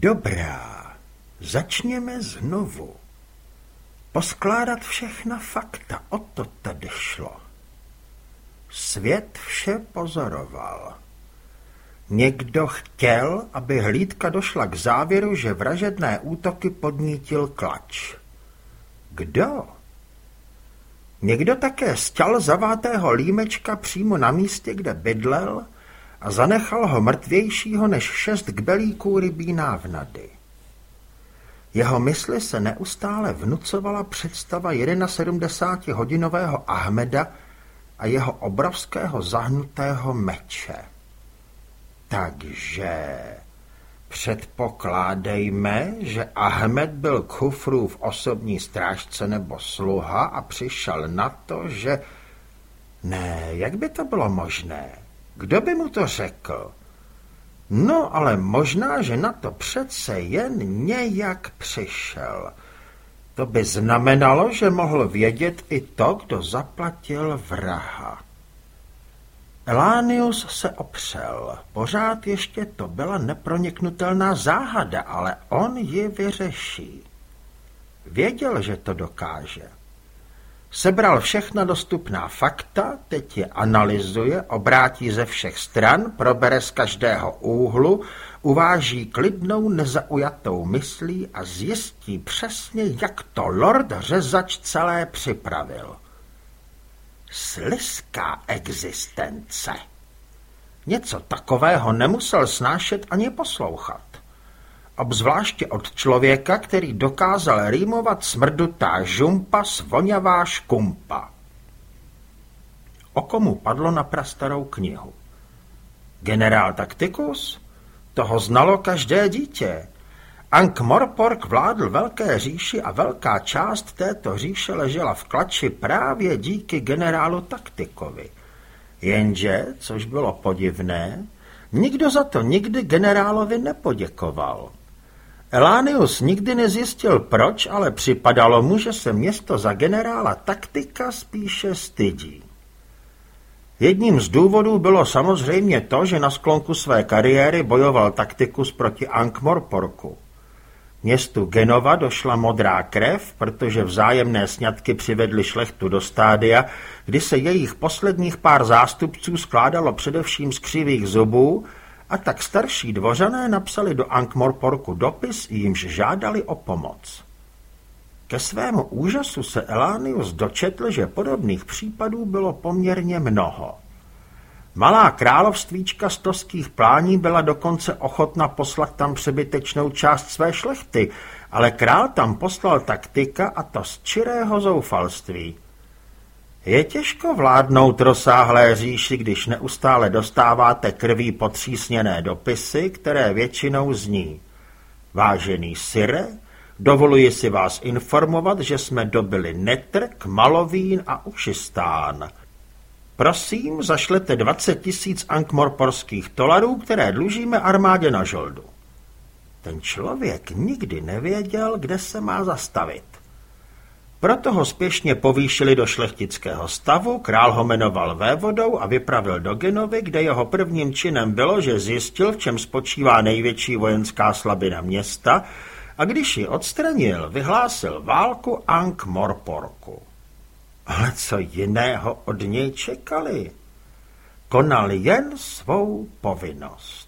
Dobrá, začněme znovu. Poskládat všechna fakta, o to tady šlo. Svět vše pozoroval. Někdo chtěl, aby hlídka došla k závěru, že vražedné útoky podnítil klač. Kdo? Někdo také stěl zavátého límečka přímo na místě, kde bydlel a zanechal ho mrtvějšího než šest kbelíků rybí návnady. Jeho mysli se neustále vnucovala představa 71-hodinového Ahmeda a jeho obrovského zahnutého meče. Takže předpokládejme, že Ahmed byl Kufrův osobní strážce nebo sluha a přišel na to, že... Ne, jak by to bylo možné? Kdo by mu to řekl? No, ale možná, že na to přece jen nějak přišel. To by znamenalo, že mohl vědět i to, kdo zaplatil vraha. Elánius se opřel. Pořád ještě to byla neproniknutelná záhada, ale on ji vyřeší. Věděl, že to dokáže. Sebral všechna dostupná fakta, teď je analyzuje, obrátí ze všech stran, probere z každého úhlu, uváží klidnou nezaujatou myslí a zjistí přesně, jak to lord řezač celé připravil. Sliská existence. Něco takového nemusel snášet ani poslouchat obzvláště od člověka, který dokázal rýmovat smrdutá žumpa s voňavá škumpa. Oko mu padlo na prastarou knihu. Generál Taktikus? Toho znalo každé dítě. Ank Morpork vládl velké říši a velká část této říše ležela v klači právě díky generálu Taktikovi. Jenže, což bylo podivné, nikdo za to nikdy generálovi nepoděkoval. Elánius nikdy nezjistil proč, ale připadalo mu, že se město za generála taktika spíše stydí. Jedním z důvodů bylo samozřejmě to, že na sklonku své kariéry bojoval taktikus proti Ankh-Morporku. Městu Genova došla modrá krev, protože vzájemné sňatky přivedly šlechtu do stádia, kdy se jejich posledních pár zástupců skládalo především z křivých zubů a tak starší dvořané napsali do Ankh-Morporku dopis, jímž žádali o pomoc. Ke svému úžasu se Elánius dočetl, že podobných případů bylo poměrně mnoho. Malá královstvíčka z toských plání byla dokonce ochotna poslat tam přebytečnou část své šlechty, ale král tam poslal taktika a to z čirého zoufalství. Je těžko vládnout rozsáhlé říši, když neustále dostáváte krví potřísněné dopisy, které většinou zní. Vážený Sire, dovoluji si vás informovat, že jsme dobili Netrk, Malovín a Ušistán. Prosím, zašlete 20 tisíc ankmorporských tolarů, které dlužíme armádě na žoldu. Ten člověk nikdy nevěděl, kde se má zastavit. Proto ho spěšně povýšili do šlechtického stavu, král ho jmenoval vévodou a vypravil do Genovy, kde jeho prvním činem bylo, že zjistil, v čem spočívá největší vojenská slabina města a když ji odstranil, vyhlásil válku Ankh Morporku. Ale co jiného od něj čekali? Konal jen svou povinnost.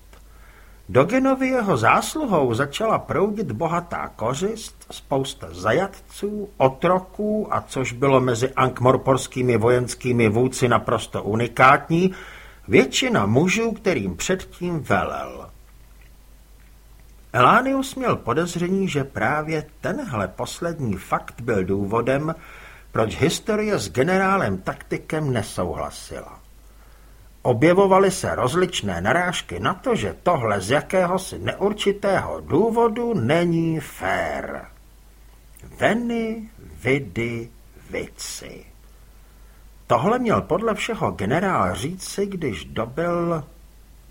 Do Genovy jeho zásluhou začala proudit bohatá kořist, spousta zajatců, otroků a což bylo mezi ankmorporskými vojenskými vůdci naprosto unikátní, většina mužů, kterým předtím velel. Elánius měl podezření, že právě tenhle poslední fakt byl důvodem, proč historie s generálem taktikem nesouhlasila. Objevovaly se rozličné narážky na to, že tohle z jakéhosi neurčitého důvodu není fér. Veny, vidy, vici. Tohle měl podle všeho generál říci, když dobil...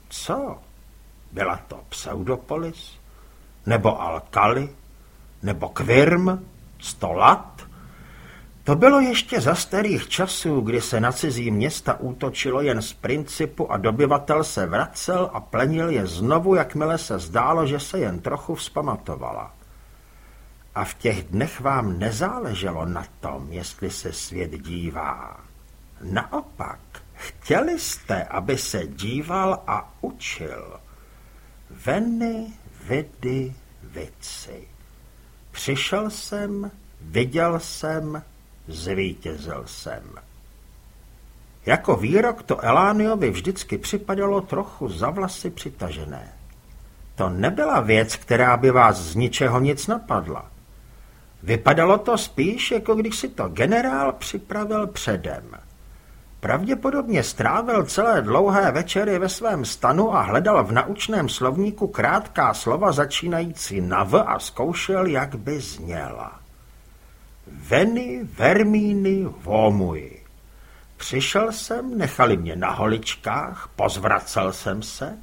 Co? Byla to Pseudopolis? Nebo Alkali? Nebo Kvirm? Stolat? To bylo ještě za starých časů, kdy se na cizí města útočilo jen z principu a dobyvatel se vracel a plenil je znovu, jakmile se zdálo, že se jen trochu vzpamatovala. A v těch dnech vám nezáleželo na tom, jestli se svět dívá. Naopak, chtěli jste, aby se díval a učil. Veny, vidy, vici. Přišel jsem, viděl jsem, zvítězil jsem. Jako výrok to Elániovi vždycky připadalo trochu za vlasy přitažené. To nebyla věc, která by vás z ničeho nic napadla. Vypadalo to spíš, jako když si to generál připravil předem. Pravděpodobně strávil celé dlouhé večery ve svém stanu a hledal v naučném slovníku krátká slova začínající na v a zkoušel, jak by zněla. Veny, vermíny, vomuji. Přišel jsem, nechali mě na holičkách, pozvracel jsem se.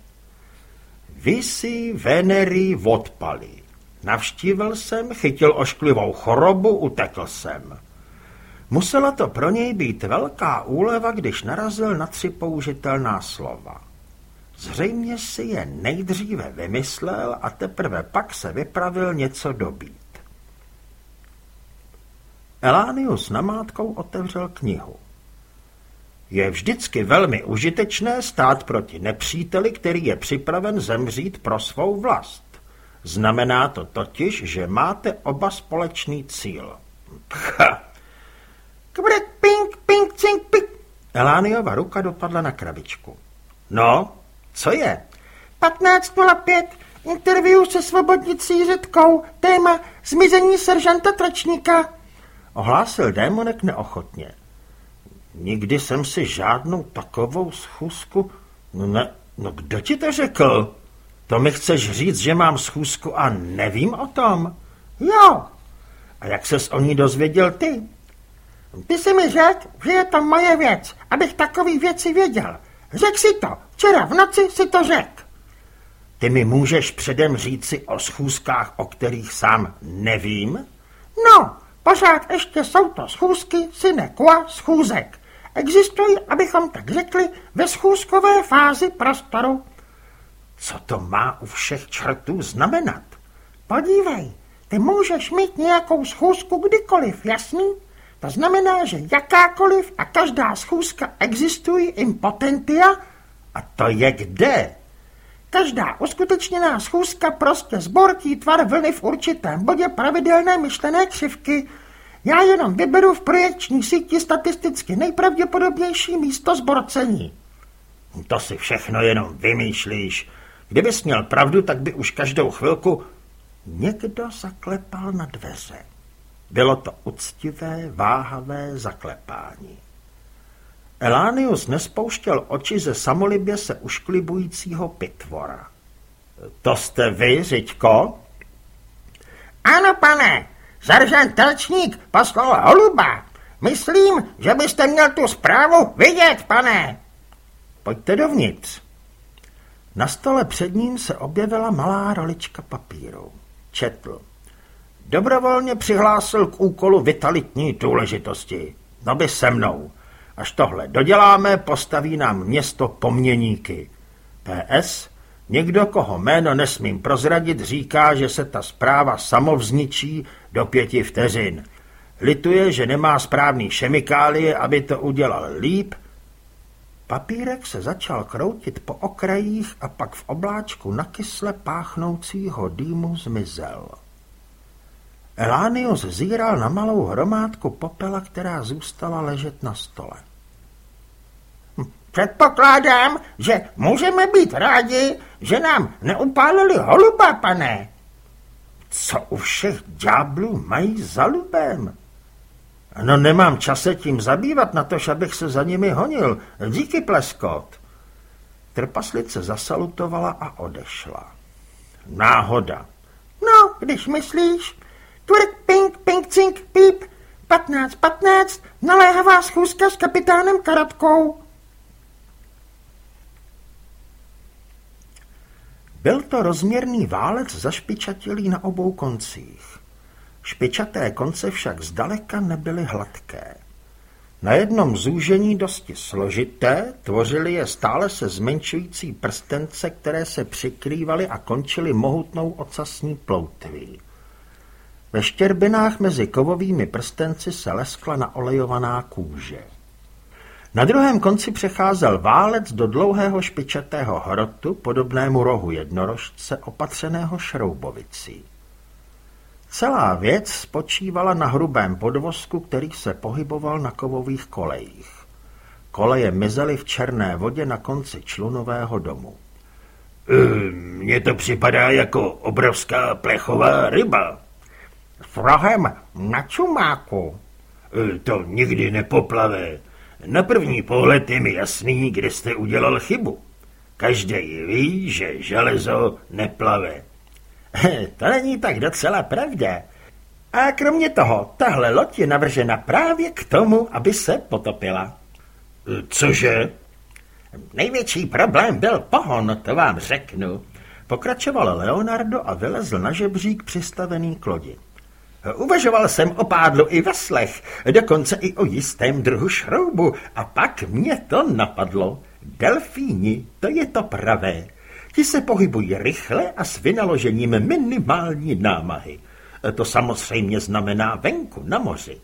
Vysí venery odpali. Navštívil jsem, chytil ošklivou chorobu, utekl jsem. Musela to pro něj být velká úleva, když narazil na tři použitelná slova. Zřejmě si je nejdříve vymyslel a teprve pak se vypravil něco dobít. Elánius namátkou otevřel knihu. Je vždycky velmi užitečné stát proti nepříteli, který je připraven zemřít pro svou vlast. Znamená to totiž, že máte oba společný cíl. Pcha. Kbrek, ping, ping, cink, ping. Elániova ruka dopadla na krabičku. No, co je? 15.05. Interview se svobodnicí Řetkou. Téma zmizení seržanta Tračníka. Ohlásil démonek neochotně. Nikdy jsem si žádnou takovou schůzku... No ne, no kdo ti to řekl? To mi chceš říct, že mám schůzku a nevím o tom? Jo. A jak ses o ní dozvěděl ty? Ty jsi mi řekl, že je to moje věc, abych takový věci věděl. Řek si to. Včera v noci si to řek. Ty mi můžeš předem říci o schůzkách, o kterých sám nevím? No, Pořád ještě jsou to schůzky syne qua schůzek. Existují, abychom tak řekli, ve schůzkové fázi prostoru. Co to má u všech čertů znamenat? Podívej, ty můžeš mít nějakou schůzku kdykoliv, jasný? To znamená, že jakákoliv a každá schůzka existují impotentia. A to je kde? Každá uskutečněná schůzka prostě zbortí tvar vlny v určitém bodě pravidelné myšlené křivky. Já jenom vyberu v projekční síti statisticky nejpravděpodobnější místo zborcení. To si všechno jenom vymýšlíš. Kdybys měl pravdu, tak by už každou chvilku... Někdo zaklepal na dveře. Bylo to uctivé, váhavé zaklepání. Elánius nespouštěl oči ze samolibě se ušklibujícího pitvora. To jste vy, Řiďko? Ano, pane, seržant Telčník poslal holuba. Myslím, že byste měl tu zprávu vidět, pane. Pojďte dovnitř. Na stole před ním se objevila malá rolička papíru. Četl. Dobrovolně přihlásil k úkolu vitalitní důležitosti. No by se mnou. Až tohle doděláme, postaví nám město poměníky. PS, někdo, koho jméno nesmím prozradit, říká, že se ta zpráva samovzničí do pěti vteřin. Lituje, že nemá správný chemikálie, aby to udělal líp. Papírek se začal kroutit po okrajích a pak v obláčku nakysle páchnoucího dýmu zmizel. Elánius zíral na malou hromádku popela, která zůstala ležet na stole. Předpokládám, že můžeme být rádi, že nám neupálili holuba, pane. Co u všech ďáblů mají za lubem? No nemám čas se tím zabývat, na tož, abych se za nimi honil. Díky, pleskot. Trpaslice zasalutovala a odešla. Náhoda. No, když myslíš. Tvrk, ping, ping, cink, píp. 15, 15, naléhavá schůzka s kapitánem Karatkou. Byl to rozměrný válec zašpičatělý na obou koncích. Špičaté konce však zdaleka nebyly hladké. Na jednom zúžení dosti složité tvořily je stále se zmenšující prstence, které se přikrývaly a končily mohutnou ocasní ploutví. Ve štěrbinách mezi kovovými prstenci se leskla naolejovaná kůže. Na druhém konci přecházel válec do dlouhého špičatého hrotu, podobnému rohu jednorožce, opatřeného šroubovicí. Celá věc spočívala na hrubém podvozku, který se pohyboval na kovových kolejích. Koleje mizely v černé vodě na konci člunového domu. E, mně to připadá jako obrovská plechová ryba. S rohem na čumáku. E, to nikdy nepoplave. Na první pohled je mi jasný, kde jste udělal chybu. Každý ví, že železo neplave. To není tak docela pravda. A kromě toho, tahle loď je navržena právě k tomu, aby se potopila. Cože? Největší problém byl pohon, to vám řeknu. Pokračoval Leonardo a vylezl na žebřík přistavený k lodi. Uvažoval jsem o pádlu i veslech, dokonce i o jistém druhu šroubu a pak mě to napadlo. Delfíni, to je to pravé. Ti se pohybují rychle a s vynaložením minimální námahy. To samozřejmě znamená venku, na moři.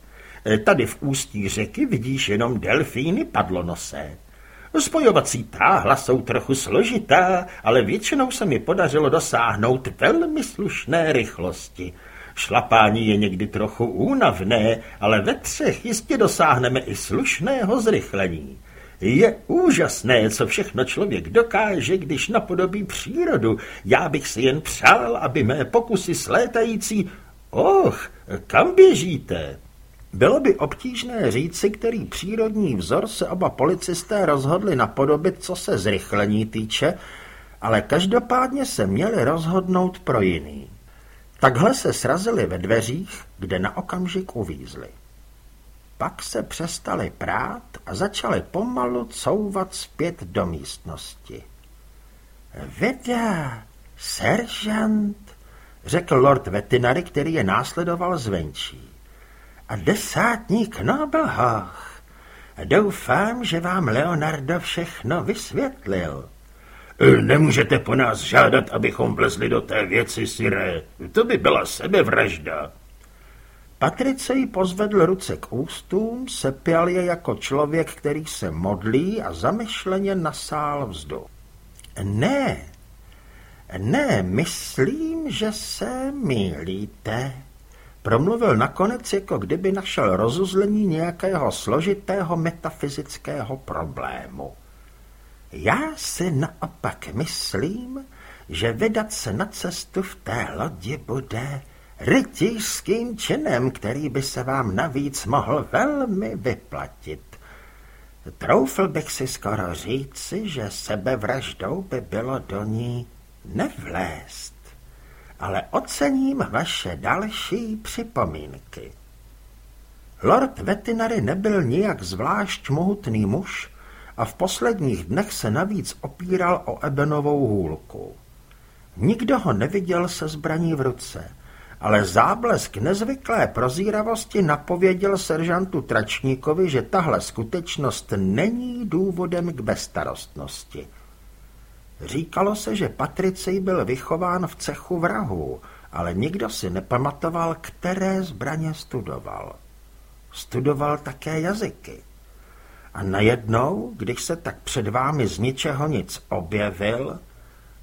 Tady v ústí řeky vidíš jenom delfíny padlonosé. Spojovací táhla jsou trochu složitá, ale většinou se mi podařilo dosáhnout velmi slušné rychlosti. Šlapání je někdy trochu únavné, ale ve třech jistě dosáhneme i slušného zrychlení. Je úžasné, co všechno člověk dokáže, když napodobí přírodu. Já bych si jen přál, aby mé pokusy slétající... Och, kam běžíte? Bylo by obtížné říci, který přírodní vzor se oba policisté rozhodli napodobit, co se zrychlení týče, ale každopádně se měli rozhodnout pro jiný. Takhle se srazili ve dveřích, kde na okamžik uvízli. Pak se přestali prát a začali pomalu couvat zpět do místnosti. Veda, seržant, řekl lord Vetinary, který je následoval zvenčí. A desátník Nobelhoch. Doufám, že vám Leonardo všechno vysvětlil. E, nemůžete po nás žádat, abychom vlezli do té věci, Siré. To by byla sebevražda. Patricej pozvedl ruce k ústům, sepěl je jako člověk, který se modlí a zamyšleně nasál vzduch. Ne, ne, myslím, že se mýlíte. Promluvil nakonec, jako kdyby našel rozuzlení nějakého složitého metafyzického problému. Já si naopak myslím, že vydat se na cestu v té lodi bude rytířským činem, který by se vám navíc mohl velmi vyplatit. Troufl bych si skoro říci, že sebevraždou by bylo do ní nevlézt, ale ocením vaše další připomínky. Lord Vetinary nebyl nijak zvlášť mohutný muž a v posledních dnech se navíc opíral o ebenovou hůlku. Nikdo ho neviděl se zbraní v ruce – ale záblesk nezvyklé prozíravosti napověděl seržantu Tračníkovi, že tahle skutečnost není důvodem k bezstarostnosti. Říkalo se, že Patricej byl vychován v cechu vrahů, ale nikdo si nepamatoval, které zbraně studoval. Studoval také jazyky. A najednou, když se tak před vámi z ničeho nic objevil,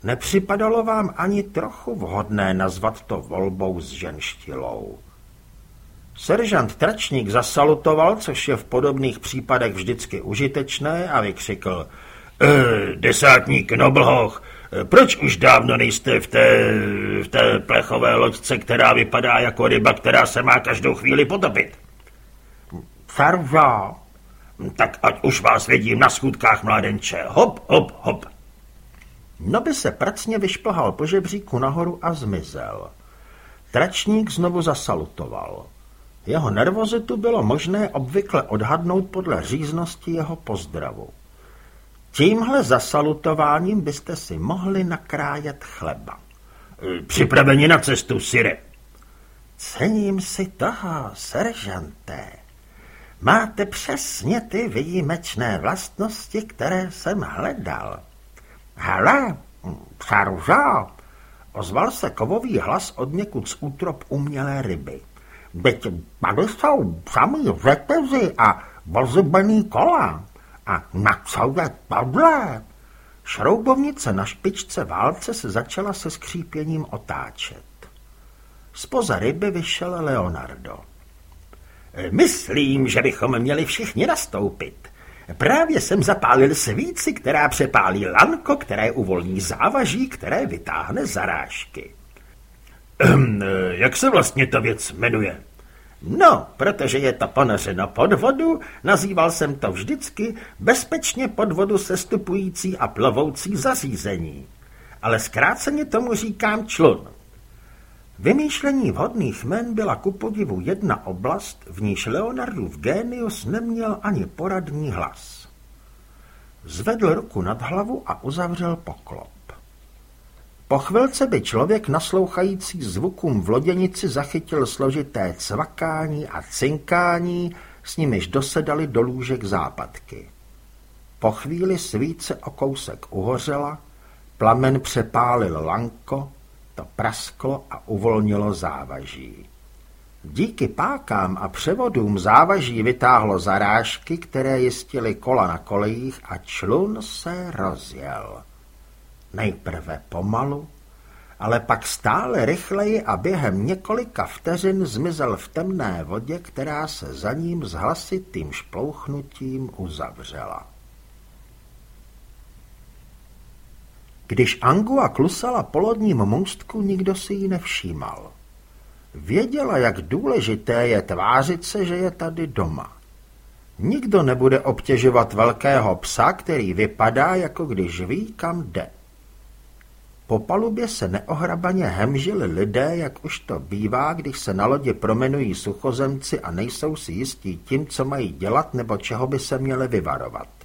Nepřipadalo vám ani trochu vhodné nazvat to volbou s ženštilou. Seržant Tračník zasalutoval, což je v podobných případech vždycky užitečné, a vykřikl e, Desátník Noblhoch, proč už dávno nejste v té, v té plechové loďce, která vypadá jako ryba, která se má každou chvíli potopit? Serža. Tak ať už vás vidím na schůdkách, mládenče. Hop, hop, hop. No by se pracně vyšplhal po žebříku nahoru a zmizel. Tračník znovu zasalutoval. Jeho nervozitu bylo možné obvykle odhadnout podle říznosti jeho pozdravu. Tímhle zasalutováním byste si mohli nakrájet chleba. Připraveni na cestu, Sire. Cením si toho, seržante. Máte přesně ty výjimečné vlastnosti, které jsem hledal. Hele, Saružo, ozval se kovový hlas od někud z útrop umělé ryby. Byť tady jsou samý řetězy a vozubený kola. A na co je tohle? Šroubovnice na špičce válce se začala se skřípěním otáčet. Spoza ryby vyšel Leonardo. Myslím, že bychom měli všichni nastoupit. Právě jsem zapálil svíci, která přepálí lanko, které uvolní závaží, které vytáhne zarážky. Ehm, jak se vlastně ta věc jmenuje? No, protože je to ponořeno pod vodu, nazýval jsem to vždycky bezpečně pod vodu sestupující a plovoucí zařízení. Ale zkráceně tomu říkám člun. Vymýšlení vhodných men byla ku podivu jedna oblast, v níž Leonardův génius neměl ani poradní hlas. Zvedl ruku nad hlavu a uzavřel poklop. Po chvilce by člověk naslouchající zvukům v loděnici zachytil složité cvakání a cinkání, s nimiž dosedali do lůžek západky. Po chvíli svíce o kousek uhořela, plamen přepálil lanko, to prasklo a uvolnilo závaží. Díky pákám a převodům závaží vytáhlo zarážky, které jistily kola na kolejích a člun se rozjel. Nejprve pomalu, ale pak stále rychleji a během několika vteřin zmizel v temné vodě, která se za ním s hlasitým šplouchnutím uzavřela. Když Angua klusala po lodním můstku, nikdo si ji nevšímal. Věděla, jak důležité je tvářit se, že je tady doma. Nikdo nebude obtěžovat velkého psa, který vypadá, jako když ví, kam jde. Po palubě se neohrabaně hemžili lidé, jak už to bývá, když se na lodi promenují suchozemci a nejsou si jistí tím, co mají dělat nebo čeho by se měli vyvarovat.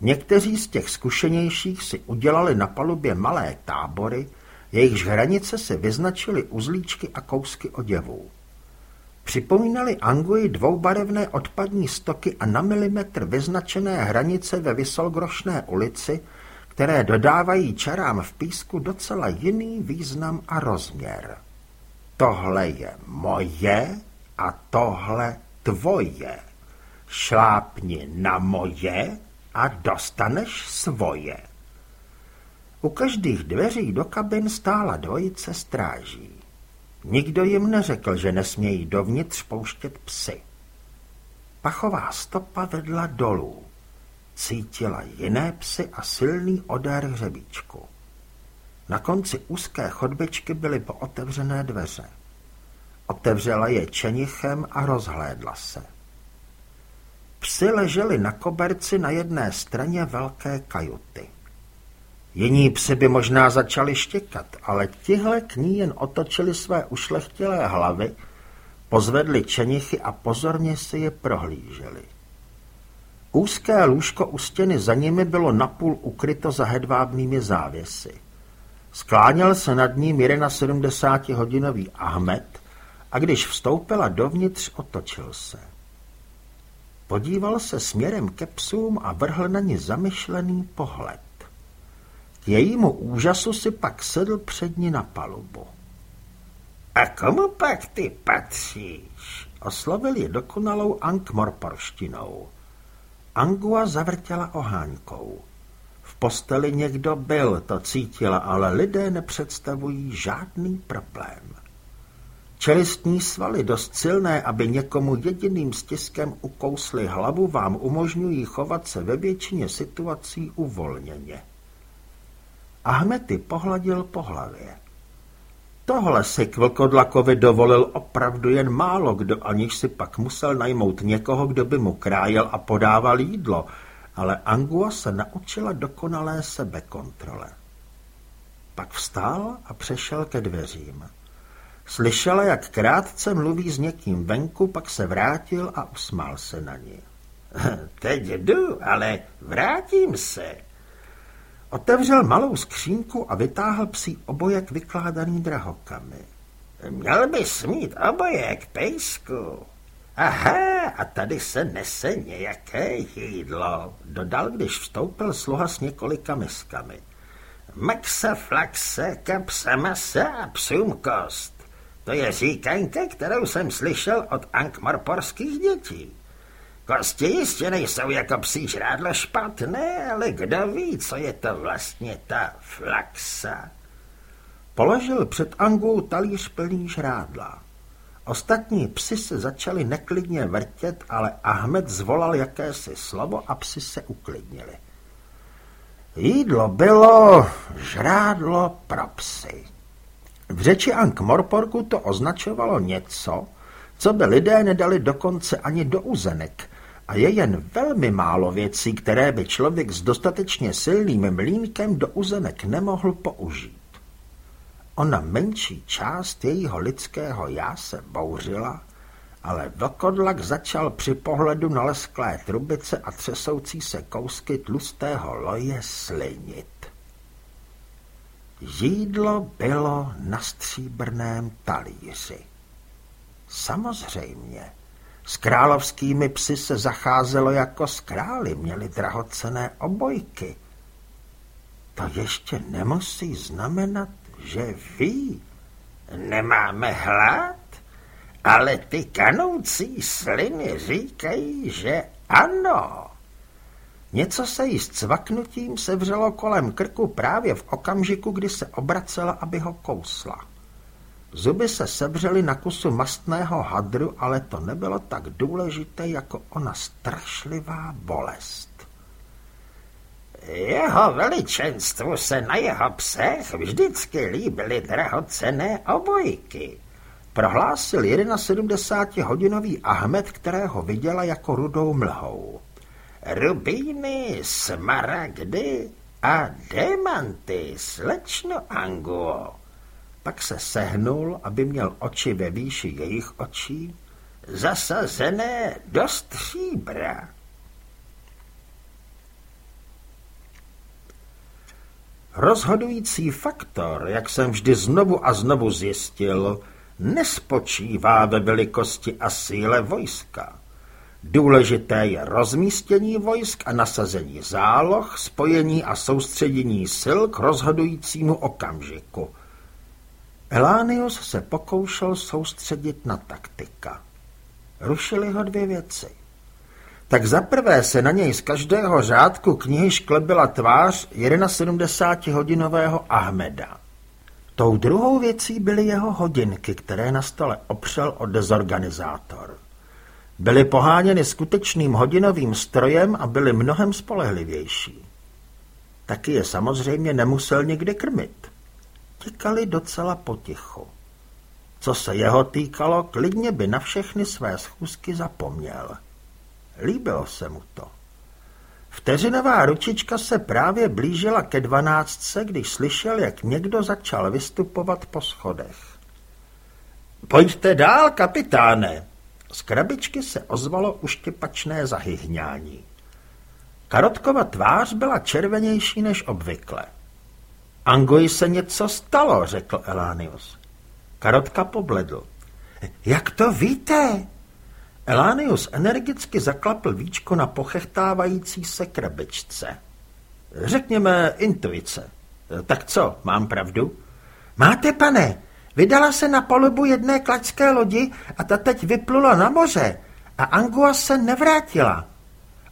Někteří z těch zkušenějších si udělali na palubě malé tábory, jejichž hranice se vyznačily uzlíčky a kousky oděvů. Připomínali Anguji dvoubarevné odpadní stoky a na milimetr vyznačené hranice ve Vysolgrošné ulici, které dodávají čarám v písku docela jiný význam a rozměr. Tohle je moje a tohle tvoje. Šlápni na moje a dostaneš svoje. U každých dveří do kabin stála dvojice stráží. Nikdo jim neřekl, že nesmějí dovnitř pouštět psy. Pachová stopa vedla dolů. Cítila jiné psy a silný odér hřebíčku. Na konci úzké chodbičky byly pootevřené dveře. Otevřela je čenichem a rozhlédla se. Psy leželi na koberci na jedné straně velké kajuty. Jiní psy by možná začali štěkat, ale tihle k ní jen otočili své ušlechtilé hlavy, pozvedli čenichy a pozorně si je prohlíželi. Úzké lůžko u stěny za nimi bylo napůl ukryto za hedvábnými závěsy. Skláněl se nad ním 71-hodinový Ahmed a když vstoupila dovnitř, otočil se. Podíval se směrem ke psům a vrhl na ně zamyšlený pohled. K jejímu úžasu si pak sedl před ní na palubu. A komu pak ty patříš? Oslovil je dokonalou ankmorporštinou. Angua zavrtěla oháňkou. V posteli někdo byl, to cítila, ale lidé nepředstavují žádný problém. Čelistní svaly dost silné, aby někomu jediným stiskem ukousli hlavu, vám umožňují chovat se ve většině situací uvolněně. Ahmety pohladil po hlavě. Tohle si k vlkodlakovi dovolil opravdu jen málo kdo, aniž si pak musel najmout někoho, kdo by mu krájel a podával jídlo, ale Angua se naučila dokonalé sebekontrole. Pak vstál a přešel ke dveřím. Slyšela, jak krátce mluví s někým venku, pak se vrátil a usmál se na ní. Teď jdu, ale vrátím se. Otevřel malou skřínku a vytáhl psí obojek vykládaný drahokami. Měl bys mít oboje k pejsku. Aha, a tady se nese nějaké jídlo, dodal, když vstoupil sluha s několika miskami. Maxa flaxe, kapsa masa a psům kost. To je říkanka, kterou jsem slyšel od ankmorporských dětí. Kosti jistě nejsou jako psí žrádlo špatné, ale kdo ví, co je to vlastně ta flaxa. Položil před Angou talíř plný žrádla. Ostatní psi se začali neklidně vrtět, ale Ahmed zvolal jakési slovo a psi se uklidnili. Jídlo bylo žrádlo pro psy. V řeči Ank Morporku to označovalo něco, co by lidé nedali dokonce ani do uzenek, a je jen velmi málo věcí, které by člověk s dostatečně silným mlínkem do uzenek nemohl použít. Ona menší část jejího lidského já se bouřila, ale vlkodlak začal při pohledu na lesklé trubice a třesoucí se kousky tlustého loje slinit. Jídlo bylo na stříbrném talíři. Samozřejmě, s královskými psy se zacházelo jako s králi, měli drahocené obojky. To ještě nemusí znamenat, že ví. Nemáme hlad, ale ty kanoucí sliny říkají, že ano. Něco se jí s cvaknutím sevřelo kolem krku právě v okamžiku, kdy se obracela, aby ho kousla. Zuby se sevřely na kusu mastného hadru, ale to nebylo tak důležité jako ona strašlivá bolest. Jeho veličenstvu se na jeho psech vždycky líbily drahocené obojky, prohlásil 71-hodinový Ahmed, kterého viděla jako rudou mlhou. Rubíny, smaragdy a demanty, slečno Anguo. Pak se sehnul, aby měl oči ve výši jejich očí, zasazené do stříbra. Rozhodující faktor, jak jsem vždy znovu a znovu zjistil, nespočívá ve velikosti a síle vojska. Důležité je rozmístění vojsk a nasazení záloh, spojení a soustředění sil k rozhodujícímu okamžiku. Elánius se pokoušel soustředit na taktika. Rušily ho dvě věci. Tak zaprvé se na něj z každého řádku knihy šklebila tvář 71-hodinového Ahmeda. Tou druhou věcí byly jeho hodinky, které na stole opřel o dezorganizátor. Byly poháněny skutečným hodinovým strojem a byly mnohem spolehlivější. Taky je samozřejmě nemusel nikdy krmit. Tikali docela potichu. Co se jeho týkalo, klidně by na všechny své schůzky zapomněl. Líbilo se mu to. Vteřinová ručička se právě blížila ke dvanáctce, když slyšel, jak někdo začal vystupovat po schodech. Pojďte dál, kapitáne, z krabičky se ozvalo uštěpačné zahyhňání. Karotkova tvář byla červenější než obvykle. Angoji se něco stalo, řekl Elánius. Karotka pobledl. Jak to víte? Elánius energicky zaklapl víčko na pochechtávající se krabičce. Řekněme intuice. Tak co, mám pravdu? Máte, pane, Vydala se na palubu jedné klačské lodi a ta teď vyplula na moře a Angua se nevrátila.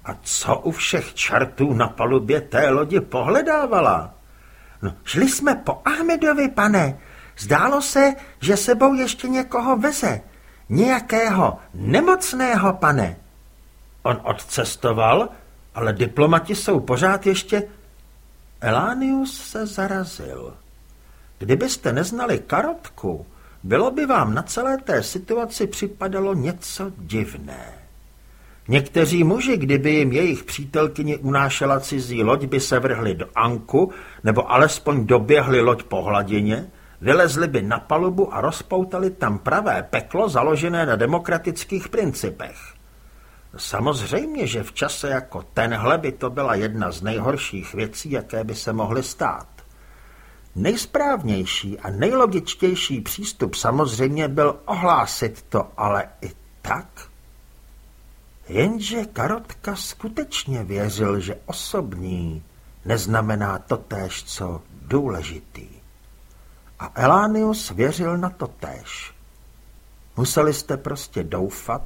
A co u všech čartů na palubě té lodi pohledávala? No, šli jsme po Ahmedovi, pane. Zdálo se, že sebou ještě někoho veze. Nějakého nemocného, pane. On odcestoval, ale diplomati jsou pořád ještě... Elánius se zarazil. Kdybyste neznali karotku, bylo by vám na celé té situaci připadalo něco divné. Někteří muži, kdyby jim jejich přítelkyně unášela cizí loď, by se vrhli do anku, nebo alespoň doběhli loď po hladině, vylezli by na palubu a rozpoutali tam pravé peklo založené na demokratických principech. Samozřejmě, že v čase jako tenhle by to byla jedna z nejhorších věcí, jaké by se mohly stát. Nejsprávnější a nejlogičtější přístup samozřejmě byl ohlásit to, ale i tak. Jenže Karotka skutečně věřil, že osobní neznamená totéž, co důležitý. A Elánius věřil na totéž. Museli jste prostě doufat,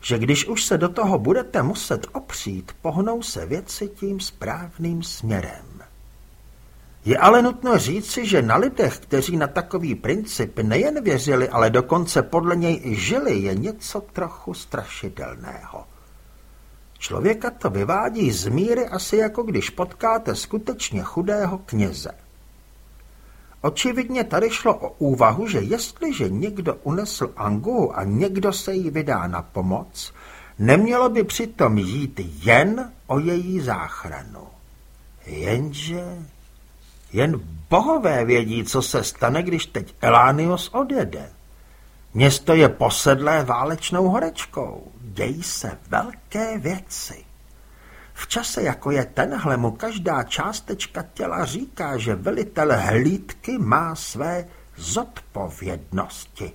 že když už se do toho budete muset opřít, pohnou se věci tím správným směrem. Je ale nutno říci, že na lidech, kteří na takový princip nejen věřili, ale dokonce podle něj žili, je něco trochu strašidelného. Člověka to vyvádí z míry asi jako když potkáte skutečně chudého kněze. Očividně tady šlo o úvahu, že jestliže někdo unesl Angu a někdo se jí vydá na pomoc, nemělo by přitom jít jen o její záchranu. Jenže jen bohové vědí, co se stane, když teď Elánios odjede. Město je posedlé válečnou horečkou. Dějí se velké věci. V čase, jako je tenhle, mu každá částečka těla říká, že velitel hlídky má své zodpovědnosti.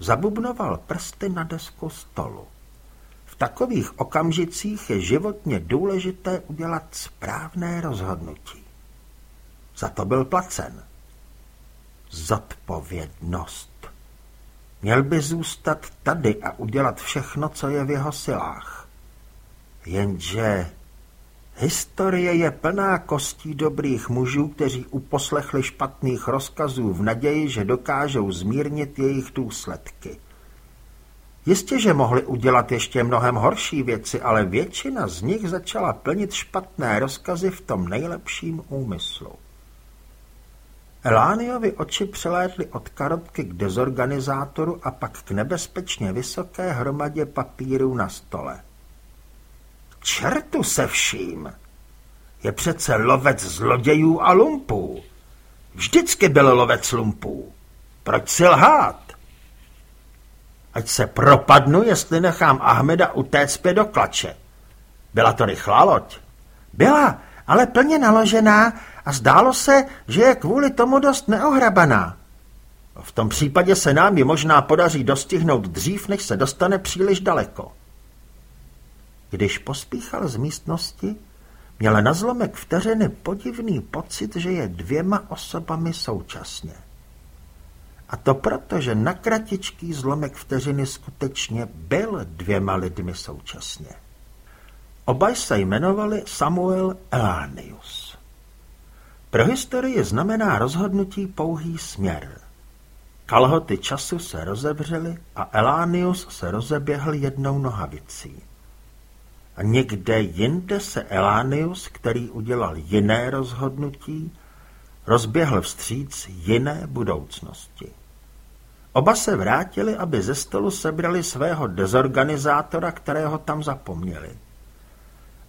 Zabubnoval prsty na desku stolu. V takových okamžicích je životně důležité udělat správné rozhodnutí. Za to byl placen. Zodpovědnost. Měl by zůstat tady a udělat všechno, co je v jeho silách. Jenže historie je plná kostí dobrých mužů, kteří uposlechli špatných rozkazů v naději, že dokážou zmírnit jejich důsledky. Jistě, že mohli udělat ještě mnohem horší věci, ale většina z nich začala plnit špatné rozkazy v tom nejlepším úmyslu. Elániovi oči přelétly od karotky k dezorganizátoru a pak k nebezpečně vysoké hromadě papírů na stole. Čertu se vším! Je přece lovec zlodějů a lumpů. Vždycky byl lovec lumpů. Proč si lhát? Ať se propadnu, jestli nechám Ahmeda utéct zpět do klače. Byla to rychlá loď? Byla, ale plně naložená a zdálo se, že je kvůli tomu dost neohrabaná. V tom případě se nám ji možná podaří dostihnout dřív, než se dostane příliš daleko. Když pospíchal z místnosti, měl na zlomek vteřiny podivný pocit, že je dvěma osobami současně. A to proto, že na kratičký zlomek vteřiny skutečně byl dvěma lidmi současně. Oba se jmenovali Samuel Elánius. Pro historii znamená rozhodnutí pouhý směr. Kalhoty času se rozevřely a Elánius se rozeběhl jednou nohavicí. A někde jinde se Elánius, který udělal jiné rozhodnutí, rozběhl vstříc jiné budoucnosti. Oba se vrátili, aby ze stolu sebrali svého dezorganizátora, kterého tam zapomněli.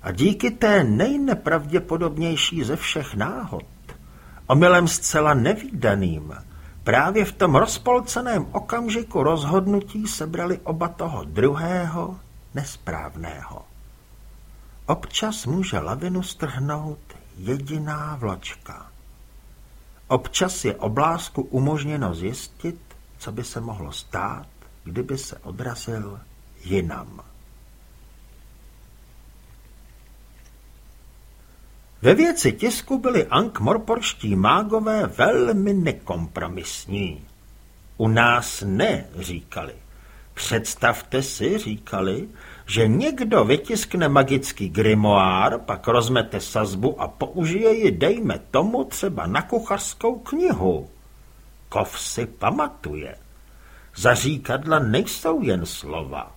A díky té nejnepravděpodobnější ze všech náhod, omylem zcela nevýdaným, právě v tom rozpolceném okamžiku rozhodnutí sebrali oba toho druhého, nesprávného. Občas může lavinu strhnout jediná vločka. Občas je oblásku umožněno zjistit, co by se mohlo stát, kdyby se odrazil jinam. Ve věci tisku byli ankmorporští mágové velmi nekompromisní. U nás ne, říkali. Představte si, říkali, že někdo vytiskne magický grimoár, pak rozmete sazbu a použije ji, dejme tomu, třeba na kuchařskou knihu. Kov si pamatuje. Zaříkadla nejsou jen slova.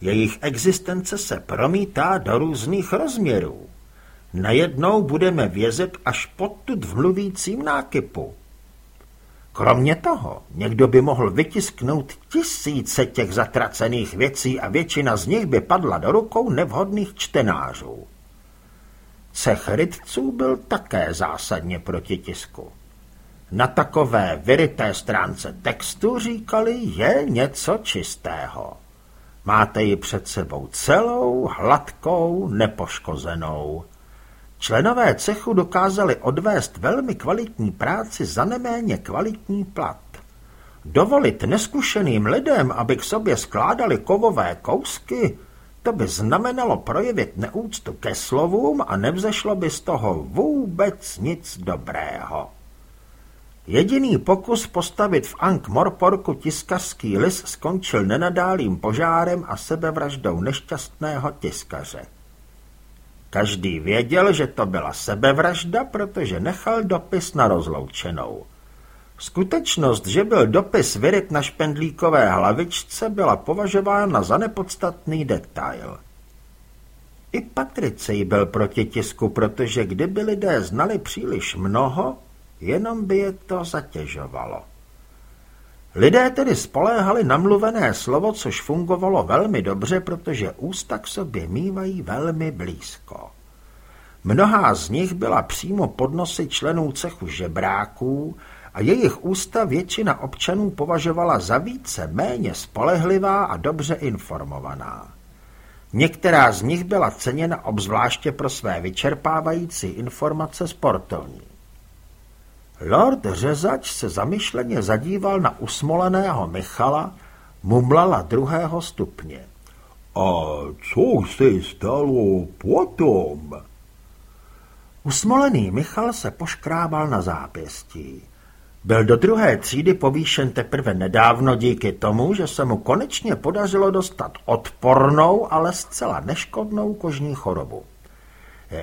Jejich existence se promítá do různých rozměrů. Najednou budeme vězet až potud v mluvícím nákypu. Kromě toho, někdo by mohl vytisknout tisíce těch zatracených věcí a většina z nich by padla do rukou nevhodných čtenářů. Cech rytců byl také zásadně proti tisku. Na takové vyryté stránce textu říkali je něco čistého. Máte ji před sebou celou, hladkou, nepoškozenou. Členové cechu dokázali odvést velmi kvalitní práci za neméně kvalitní plat. Dovolit neskušeným lidem, aby k sobě skládali kovové kousky, to by znamenalo projevit neúctu ke slovům a nevzešlo by z toho vůbec nic dobrého. Jediný pokus postavit v Ankh-Morporku tiskařský lis skončil nenadálým požárem a sebevraždou nešťastného tiskaře. Každý věděl, že to byla sebevražda, protože nechal dopis na rozloučenou. Skutečnost, že byl dopis vyryt na špendlíkové hlavičce, byla považována za nepodstatný detail. I Patricej byl proti tisku, protože kdyby lidé znali příliš mnoho, jenom by je to zatěžovalo. Lidé tedy spoléhali na mluvené slovo, což fungovalo velmi dobře, protože ústa k sobě mývají velmi blízko. Mnohá z nich byla přímo pod nosy členů cechu žebráků a jejich ústa většina občanů považovala za více méně spolehlivá a dobře informovaná. Některá z nich byla ceněna obzvláště pro své vyčerpávající informace sportovní. Lord Řezač se zamyšleně zadíval na usmoleného Michala, mumlala druhého stupně. A co se stalo potom? Usmolený Michal se poškrábal na zápěstí. Byl do druhé třídy povýšen teprve nedávno díky tomu, že se mu konečně podařilo dostat odpornou, ale zcela neškodnou kožní chorobu.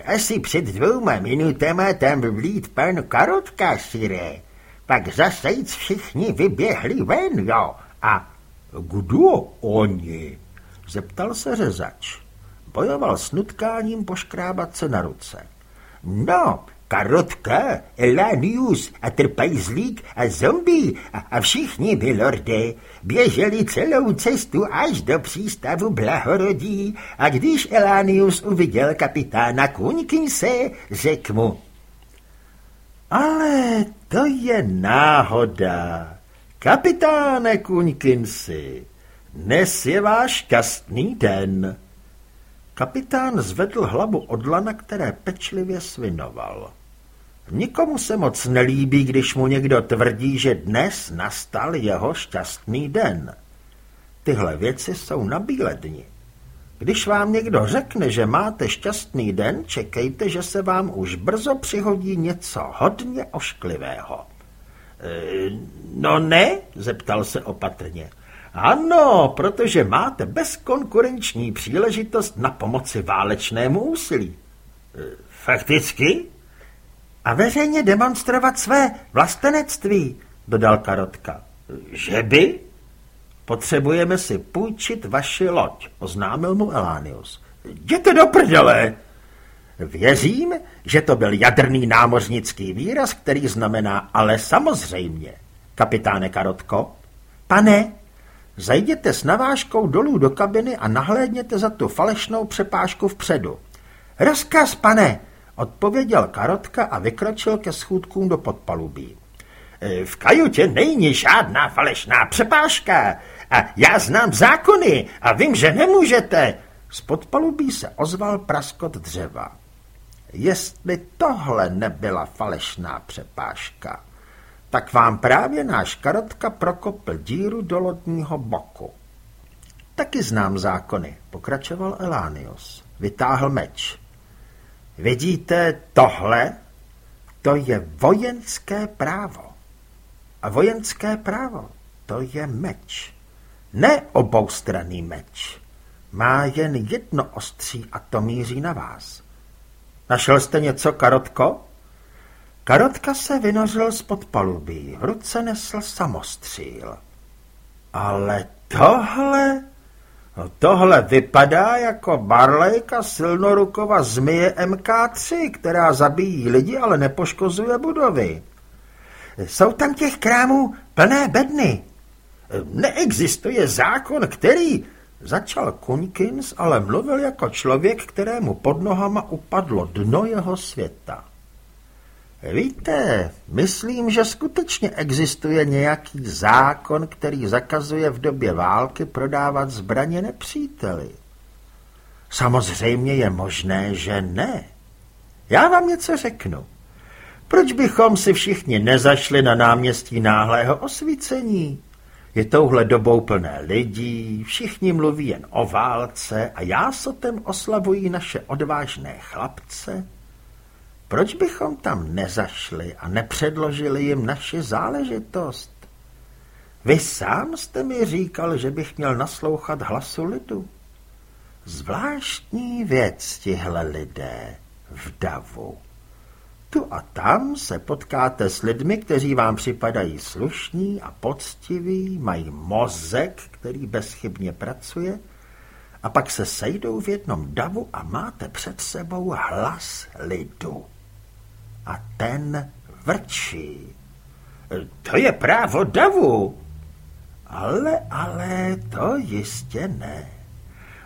Asi před dvouma minutama tam vlít pan Karotka, sire. Pak zasejc všichni vyběhli ven, jo. A kdo oni? Zeptal se řezač. Bojoval s nutkáním poškrábat se na ruce. No, Karotka, Elanius a Trpajzlík a zombie a, a všichni milorde běželi celou cestu až do přístavu Blahorodí a když Elanius uviděl kapitána Kuňkinse, řekl mu Ale to je náhoda. Kapitáne Kuňkinsi, dnes je váš šťastný den. Kapitán zvedl hlavu od lana, které pečlivě svinoval. Nikomu se moc nelíbí, když mu někdo tvrdí, že dnes nastal jeho šťastný den. Tyhle věci jsou na bíledni. Když vám někdo řekne, že máte šťastný den, čekejte, že se vám už brzo přihodí něco hodně ošklivého. E, no ne, zeptal se opatrně. Ano, protože máte bezkonkurenční příležitost na pomoci válečnému úsilí. E, fakticky? A veřejně demonstrovat své vlastenectví, dodal Karotka. Že by? Potřebujeme si půjčit vaši loď, oznámil mu Elánius. Jděte do prdele! Věřím, že to byl jadrný námořnický výraz, který znamená ale samozřejmě. Kapitáne Karotko? Pane, Zajděte s navážkou dolů do kabiny a nahlédněte za tu falešnou přepážku vpředu. Rozkaz, pane, odpověděl Karotka a vykročil ke schůdkům do podpalubí. E, v kajutě není žádná falešná přepážka a já znám zákony a vím, že nemůžete. Z podpalubí se ozval praskot dřeva. Jestli tohle nebyla falešná přepážka, tak vám právě náš karotka prokopl díru do lodního boku. Taky znám zákony, pokračoval Elánios. Vytáhl meč. Vidíte tohle? To je vojenské právo. A vojenské právo, to je meč. Ne oboustranný meč. Má jen jedno ostří a to míří na vás. Našel jste něco, Karotko? Karotka se vynořil z podpalubí, v ruce nesl samostříl. Ale tohle... No tohle vypadá jako barlejka silnorukova zmije MK3, která zabíjí lidi, ale nepoškozuje budovy. Jsou tam těch krámů plné bedny. Neexistuje zákon, který... Začal Kunkins, ale mluvil jako člověk, kterému pod nohama upadlo dno jeho světa. Víte, myslím, že skutečně existuje nějaký zákon, který zakazuje v době války prodávat zbraně nepříteli. Samozřejmě je možné, že ne. Já vám něco řeknu. Proč bychom si všichni nezašli na náměstí náhlého osvícení? Je touhle dobou plné lidí, všichni mluví jen o válce a jásotem oslavují naše odvážné chlapce. Proč bychom tam nezašli a nepředložili jim naši záležitost? Vy sám jste mi říkal, že bych měl naslouchat hlasu lidu. Zvláštní věc tihle lidé v davu. Tu a tam se potkáte s lidmi, kteří vám připadají slušní a poctiví, mají mozek, který bezchybně pracuje, a pak se sejdou v jednom davu a máte před sebou hlas lidu. A ten vrčí. To je právo davu. Ale, ale, to jistě ne.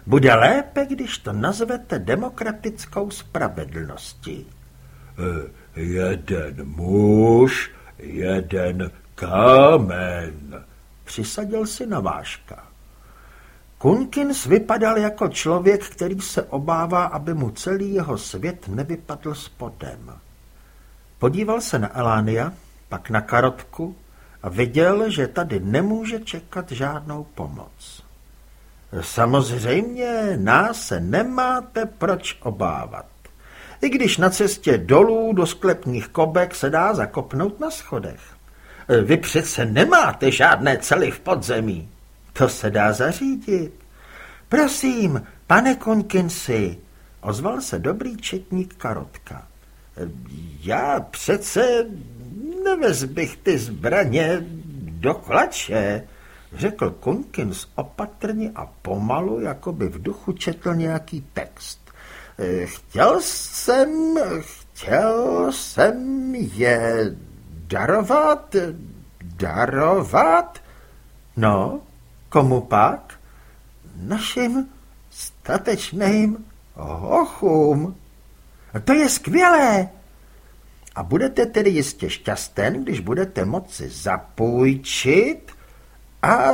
Bude lépe, když to nazvete demokratickou spravedlností. Jeden muž, jeden kámen, přisadil si na váška. Kunkins vypadal jako člověk, který se obává, aby mu celý jeho svět nevypadl spodem. Podíval se na Elánia, pak na Karotku a viděl, že tady nemůže čekat žádnou pomoc. Samozřejmě nás se nemáte proč obávat i když na cestě dolů do sklepních kobek se dá zakopnout na schodech. Vy přece nemáte žádné cely v podzemí. To se dá zařídit. Prosím, pane Konkinsi, ozval se dobrý četník Karotka. Já přece nevez bych ty zbraně do klače, řekl Konkins opatrně a pomalu, jako by v duchu četl nějaký text. Chtěl jsem, chtěl jsem je darovat, darovat? No, komu pak? Našim statečným hochům. To je skvělé. A budete tedy jistě šťasten, když budete moci zapůjčit a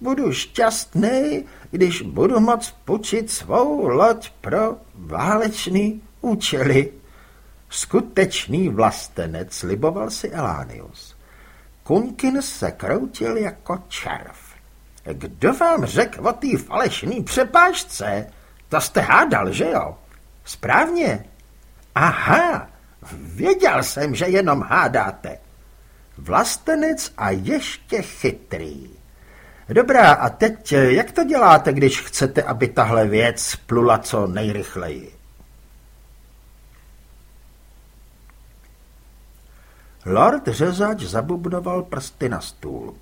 budu šťastný, když budu moc počít svou loď pro válečný účely. Skutečný vlastenec, sliboval si Elánius. Kunkin se kroutil jako červ. Kdo vám řekl o té falešný přepážce? To jste hádal, že jo? Správně. Aha, věděl jsem, že jenom hádáte. Vlastenec a ještě chytrý. Dobrá, a teď jak to děláte, když chcete, aby tahle věc plula co nejrychleji? Lord řezač zabubnoval prsty na stůl.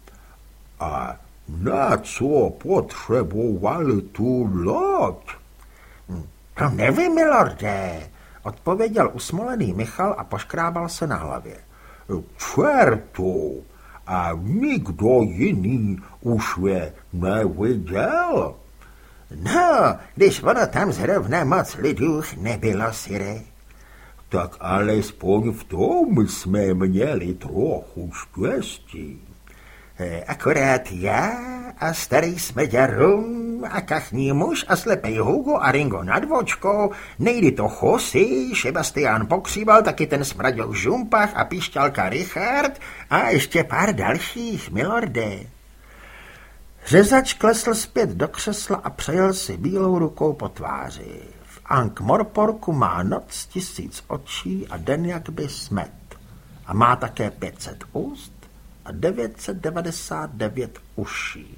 A na co potřebovali tu loď? To nevím, milordé, odpověděl usmolený Michal a poškrábal se na hlavě. Čertu, a nikdo jiný už je neviděl. No, když ono tam zrovna moc lidů nebylo, Sire. Tak alespoň v tom jsme měli trochu štěstí. E, akorát já a starý smedjarum a kachní muž a slepej Hugo a Ringo nad vočkou, nejdy to Chosy, Sebastian pokříval, taky ten smraďok Žumpach a píšťalka Richard a ještě pár dalších, milordé. Řezač klesl zpět do křesla a přejel si bílou rukou po tváři. V Ank Morporku má noc tisíc očí a den jak by smet. A má také 500 úst a 999 uší.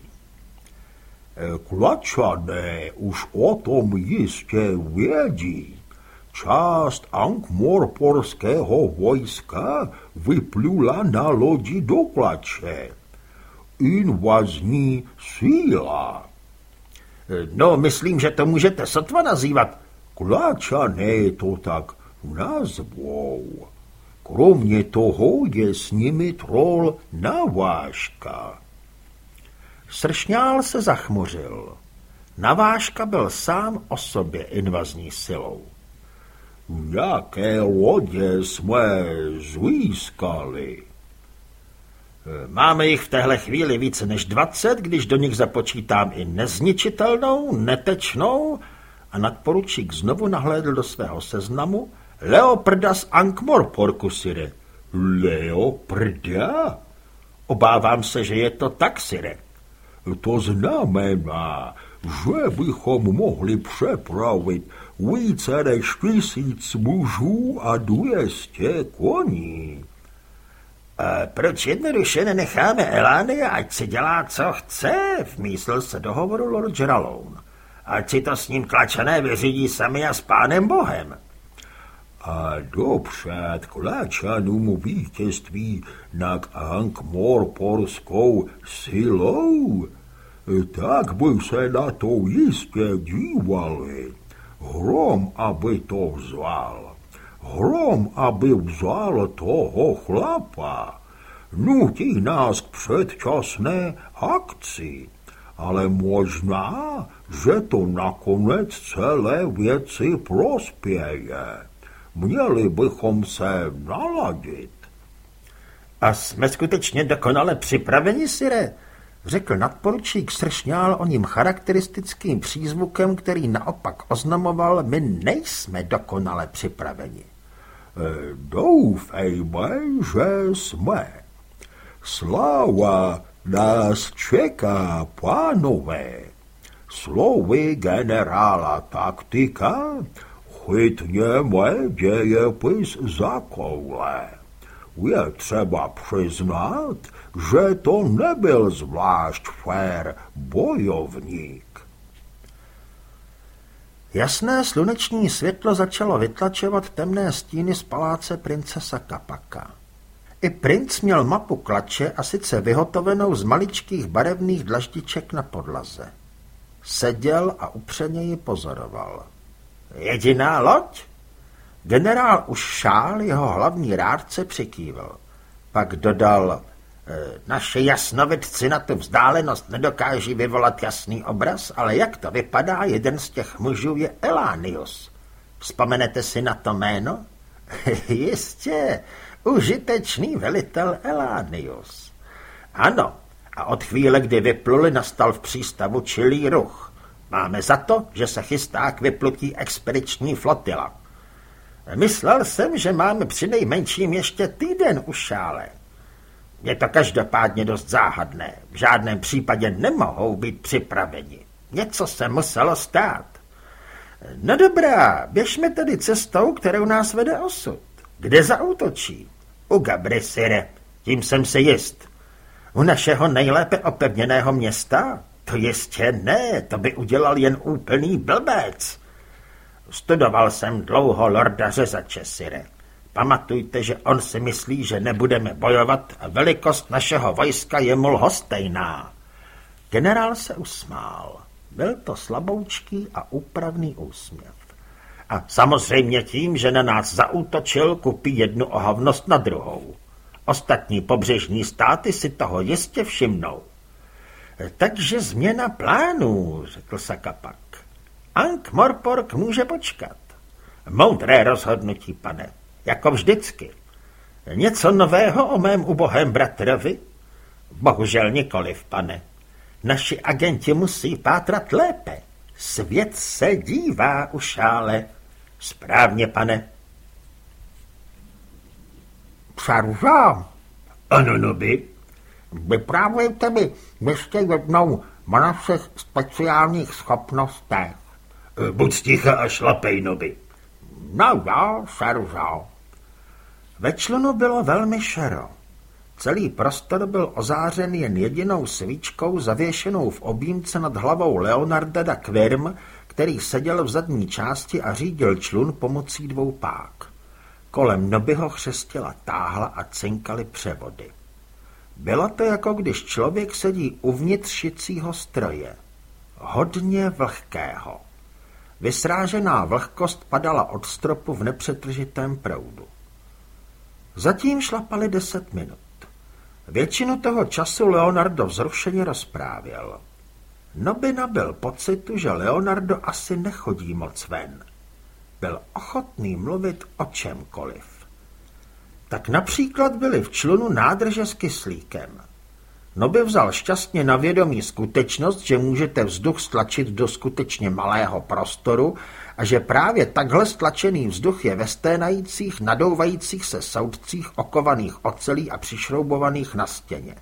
Klačané už o tom jistě vědí. Část ankmorporského vojska vyplula na lodi do klače. Invazní síla. No, myslím, že to můžete sotva nazývat. Klačané to tak nazvou. Kromě toho je s nimi trol Navážka. Sršňál se zachmuřil. Navážka byl sám o sobě invazní silou. Jaké lodě jsme získali? Máme jich v téhle chvíli více než dvacet, když do nich započítám i nezničitelnou, netečnou a nadporučík znovu nahlédl do svého seznamu Leoprdas ankmorporku, sire. Leoprda? Obávám se, že je to tak, sire. To znamená, že bychom mohli přepravit více než tisíc mužů a dvěstě koní. A proč jednoduše nenecháme Elánia, ať si dělá, co chce, vmísl se do hovoru Lord Geralone. Ať si to s ním tlačené vyřídí sami a s pánem Bohem. A dopřát klačanům vítězství nad Ankh-Morporskou silou, tak by se na to jistě dívali. Hrom, aby to vzal. Hrom, aby vzal toho chlapa. Nutí nás k předčasné akci. Ale možná, že to nakonec celé věci prospěje. Měli bychom se naladit. A jsme skutečně dokonale připraveni, Sire? Řekl nadporučík sršňál o ním charakteristickým přízvukem, který naopak oznamoval, my nejsme dokonale připraveni. E, doufejme, že jsme. Sláva nás čeká, pánové. Slovy generála taktika chytněme dějepis za koule. Je třeba přiznat, že to nebyl zvlášť fér bojovník. Jasné sluneční světlo začalo vytlačovat temné stíny z paláce princesa Kapaka. I princ měl mapu klače a sice vyhotovenou z maličkých barevných dlaždiček na podlaze. Seděl a upřeně ji pozoroval. Jediná loď? Generál už šál, jeho hlavní rádce přikývil. Pak dodal, e, naše jasnovidci na tu vzdálenost nedokáží vyvolat jasný obraz, ale jak to vypadá, jeden z těch mužů je Elánius. Vzpomenete si na to jméno? Jistě, užitečný velitel Elánius. Ano, a od chvíle, kdy vypluli, nastal v přístavu čilý ruch. Máme za to, že se chystá k vyplutí expediční flotila. Myslel jsem, že máme při nejmenším ještě týden u šále. Je to každopádně dost záhadné. V žádném případě nemohou být připraveni. Něco se muselo stát. No dobrá, běžme tedy cestou, kterou nás vede osud. Kde zaútočí? U Gabrisire, tím jsem si jist. U našeho nejlépe opevněného města? To jistě ne, to by udělal jen úplný blbec. Studoval jsem dlouho lorda řezače, Sire. Pamatujte, že on si myslí, že nebudeme bojovat a velikost našeho vojska je mu lhostejná. Generál se usmál. Byl to slaboučký a úpravný úsměv. A samozřejmě tím, že na nás zaútočil, kupí jednu ohavnost na druhou. Ostatní pobřežní státy si toho jistě všimnou. Takže změna plánů, řekl Sakapak. Ank Morpork může počkat. Moudré rozhodnutí, pane, jako vždycky. Něco nového o mém ubohém bratrovi? Bohužel nikoliv, pane. Naši agenti musí pátrat lépe. Svět se dívá u šále. Správně, pane. Přeržám. Ano, noby. Vyprávějte mi ještě jednou o našich speciálních schopnostech. Buď ticha a šlapej, noby. No jo, seržo. Ve člunu bylo velmi šero. Celý prostor byl ozářen jen jedinou svíčkou zavěšenou v objímce nad hlavou Leonarda da Quirm, který seděl v zadní části a řídil člun pomocí dvou pák. Kolem Nobyho chřestila táhla a cinkaly převody. Bylo to jako když člověk sedí uvnitř šicího stroje. Hodně vlhkého. Vysrážená vlhkost padala od stropu v nepřetržitém proudu. Zatím šlapali deset minut. Většinu toho času Leonardo vzrušeně rozprávěl. Noby nabil pocitu, že Leonardo asi nechodí moc ven. Byl ochotný mluvit o čemkoliv. Tak například byly v člunu nádrže s kyslíkem. Noby vzal šťastně na vědomí skutečnost, že můžete vzduch stlačit do skutečně malého prostoru a že právě takhle stlačený vzduch je ve sténajících, nadouvajících se soudcích okovaných ocelí a přišroubovaných na stěně.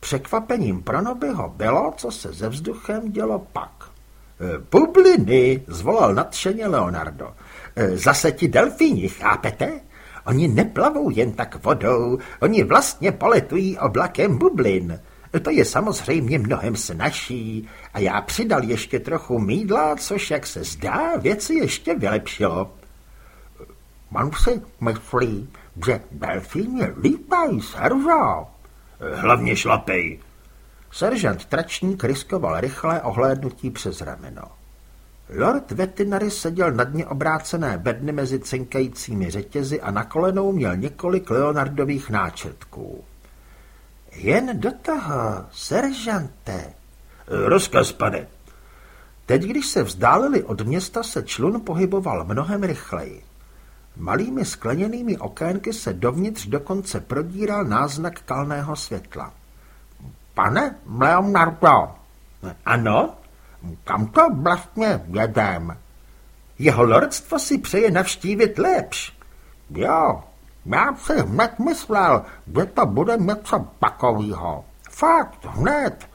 Překvapením pro Nobyho bylo, co se ze vzduchem dělo pak. E, Bubliny, zvolal nadšeně Leonardo. E, zase ti delfíni, chápete? Oni neplavou jen tak vodou, oni vlastně poletují oblakem bublin. To je samozřejmě mnohem snažší a já přidal ještě trochu mídla, což, jak se zdá, věci ještě vylepšilo. Mám si myslí, že delfíni lípají, seržo. Hlavně šlapej. Seržant Tračník riskoval rychlé ohlédnutí přes rameno. Lord Vetinary seděl na dně obrácené bedny mezi cinkajícími řetězy a na kolenou měl několik Leonardových náčrtků. Jen do toho, seržante. Rozkaz, pane. Teď, když se vzdálili od města, se člun pohyboval mnohem rychleji. Malými skleněnými okénky se dovnitř dokonce prodíral náznak kalného světla. Pane Leonardo. Ano? Kam to vlastně jedem? Jeho lordstvo si přeje navštívit lepš. Jo, já si hned myslel, že to bude něco takového. Fakt, hned.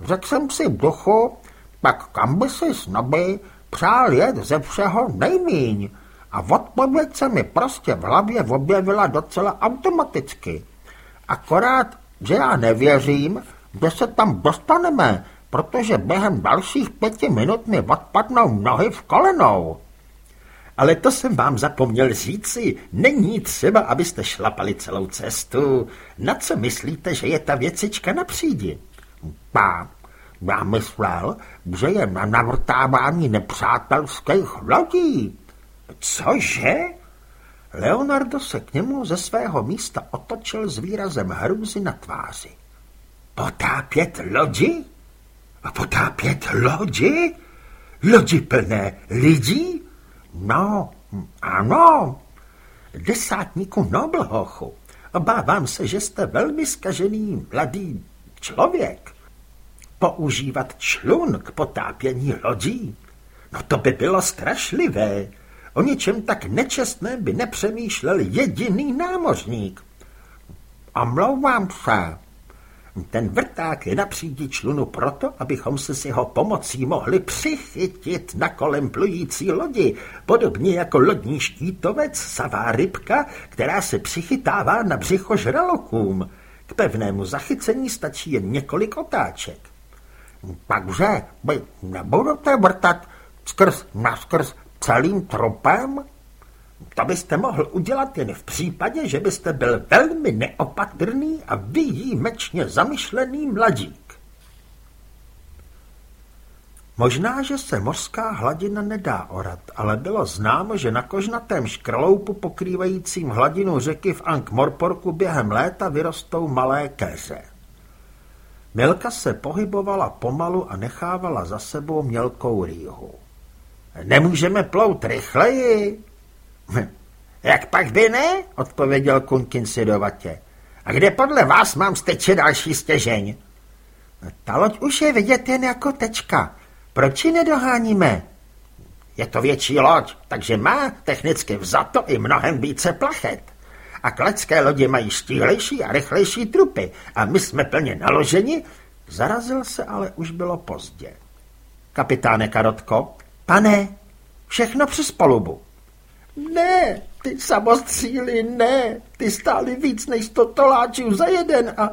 Řekl jsem si v duchu, tak kam by si snoby přál jet ze všeho nejmíň. A odpověď se mi prostě v hlavě objevila docela automaticky. Akorát, že já nevěřím, že se tam dostaneme, protože během dalších pěti minut mi odpadnou nohy v kolenou. Ale to jsem vám zapomněl říci, není třeba, abyste šlapali celou cestu. Na co myslíte, že je ta věcička na přídi? Pá, já myslel, že je na navrtávání nepřátelských lodí. Cože? Leonardo se k němu ze svého místa otočil s výrazem hrůzy na tváři. Potápět lodi? A potápět lodi? Lodi plné lidí? No, ano. Desátníku Noblhochu, obávám se, že jste velmi skažený mladý člověk. Používat člun k potápění lodí? No to by bylo strašlivé. O něčem tak nečestném by nepřemýšlel jediný námořník. Omlouvám se, ten vrták je na přídi člunu proto, abychom se s jeho pomocí mohli přichytit na kolem plující lodi, podobně jako lodní štítovec savá rybka, která se přichytává na břicho žralokům. K pevnému zachycení stačí jen několik otáček. Takže vy nebudete vrtat skrz naskrz celým tropem? To byste mohl udělat jen v případě, že byste byl velmi neopatrný a výjimečně zamyšlený mladík. Možná, že se mořská hladina nedá orat, ale bylo známo, že na kožnatém škraloupu pokrývajícím hladinu řeky v Ankh-Morporku během léta vyrostou malé keře. Milka se pohybovala pomalu a nechávala za sebou mělkou rýhu. Nemůžeme plout rychleji, Jak pak by ne? odpověděl Kunkin sidovatě. A kde podle vás mám steče další stěžeň? Ta loď už je vidět jen jako tečka. Proč ji nedoháníme? Je to větší loď, takže má technicky vzato i mnohem více plachet. A klecké lodě mají štíhlejší a rychlejší trupy a my jsme plně naloženi. Zarazil se, ale už bylo pozdě. Kapitáne Karotko, pane, všechno přes palubu. Ne, ty samostříly, ne, ty stály víc než sto toláčů za jeden a...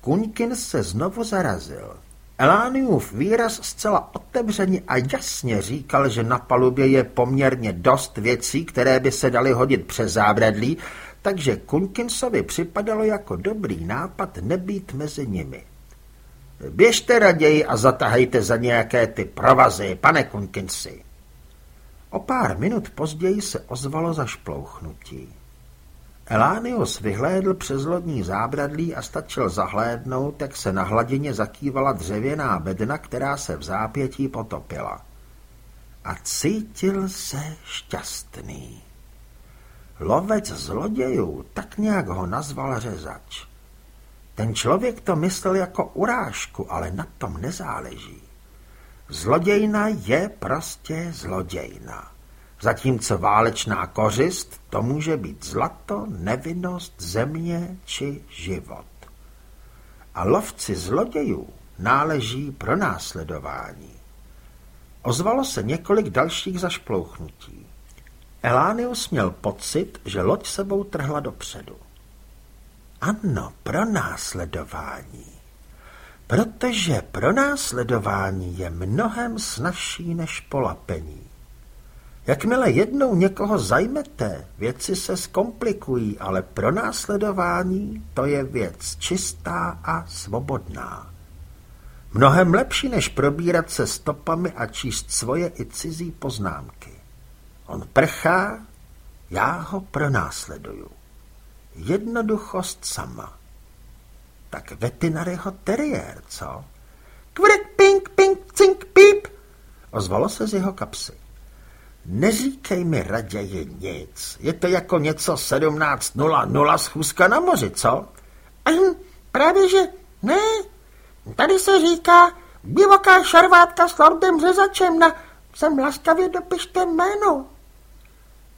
Kuňkin se znovu zarazil. Elániův výraz zcela otevřeně a jasně říkal, že na palubě je poměrně dost věcí, které by se daly hodit přes zábradlí, takže Kuňkinsovi připadalo jako dobrý nápad nebýt mezi nimi. Běžte raději a zatahejte za nějaké ty provazy, pane Kunkinsi. O pár minut později se ozvalo zašplouchnutí. Elánius vyhlédl přes lodní zábradlí a stačil zahlédnout, jak se na hladině zakývala dřevěná bedna, která se v zápětí potopila. A cítil se šťastný. Lovec zlodějů, tak nějak ho nazval řezač. Ten člověk to myslel jako urážku, ale na tom nezáleží. Zlodějna je prostě zlodějna. Zatímco válečná kořist to může být zlato, nevinnost, země či život. A lovci zlodějů náleží pro následování. Ozvalo se několik dalších zašplouchnutí. Elánius měl pocit, že loď sebou trhla dopředu. Ano, pro následování. Protože pro následování je mnohem snažší než polapení. Jakmile jednou někoho zajmete, věci se zkomplikují, ale pro následování to je věc čistá a svobodná. Mnohem lepší, než probírat se stopami a číst svoje i cizí poznámky. On prchá, já ho pronásleduju. Jednoduchost sama. Tak vetinaryho teriér, co? Kvrk, pink, pink, cink, píp, ozvalo se z jeho kapsy. Neříkej mi raději nic. Je to jako něco 17.00 schůzka na moři, co? Ahm, právě že ne. Tady se říká divoká šarvátka s lordem řezačem na sem laskavě dopište jméno.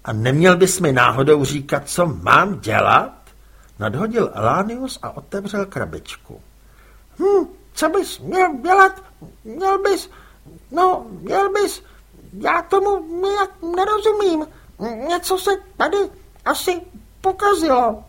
A neměl bys mi náhodou říkat, co mám dělat? Nadhodil Elánius a otevřel krabičku. Hm, co bys měl dělat? Měl bys, no, měl bys, já tomu nějak nerozumím. Něco se tady asi pokazilo.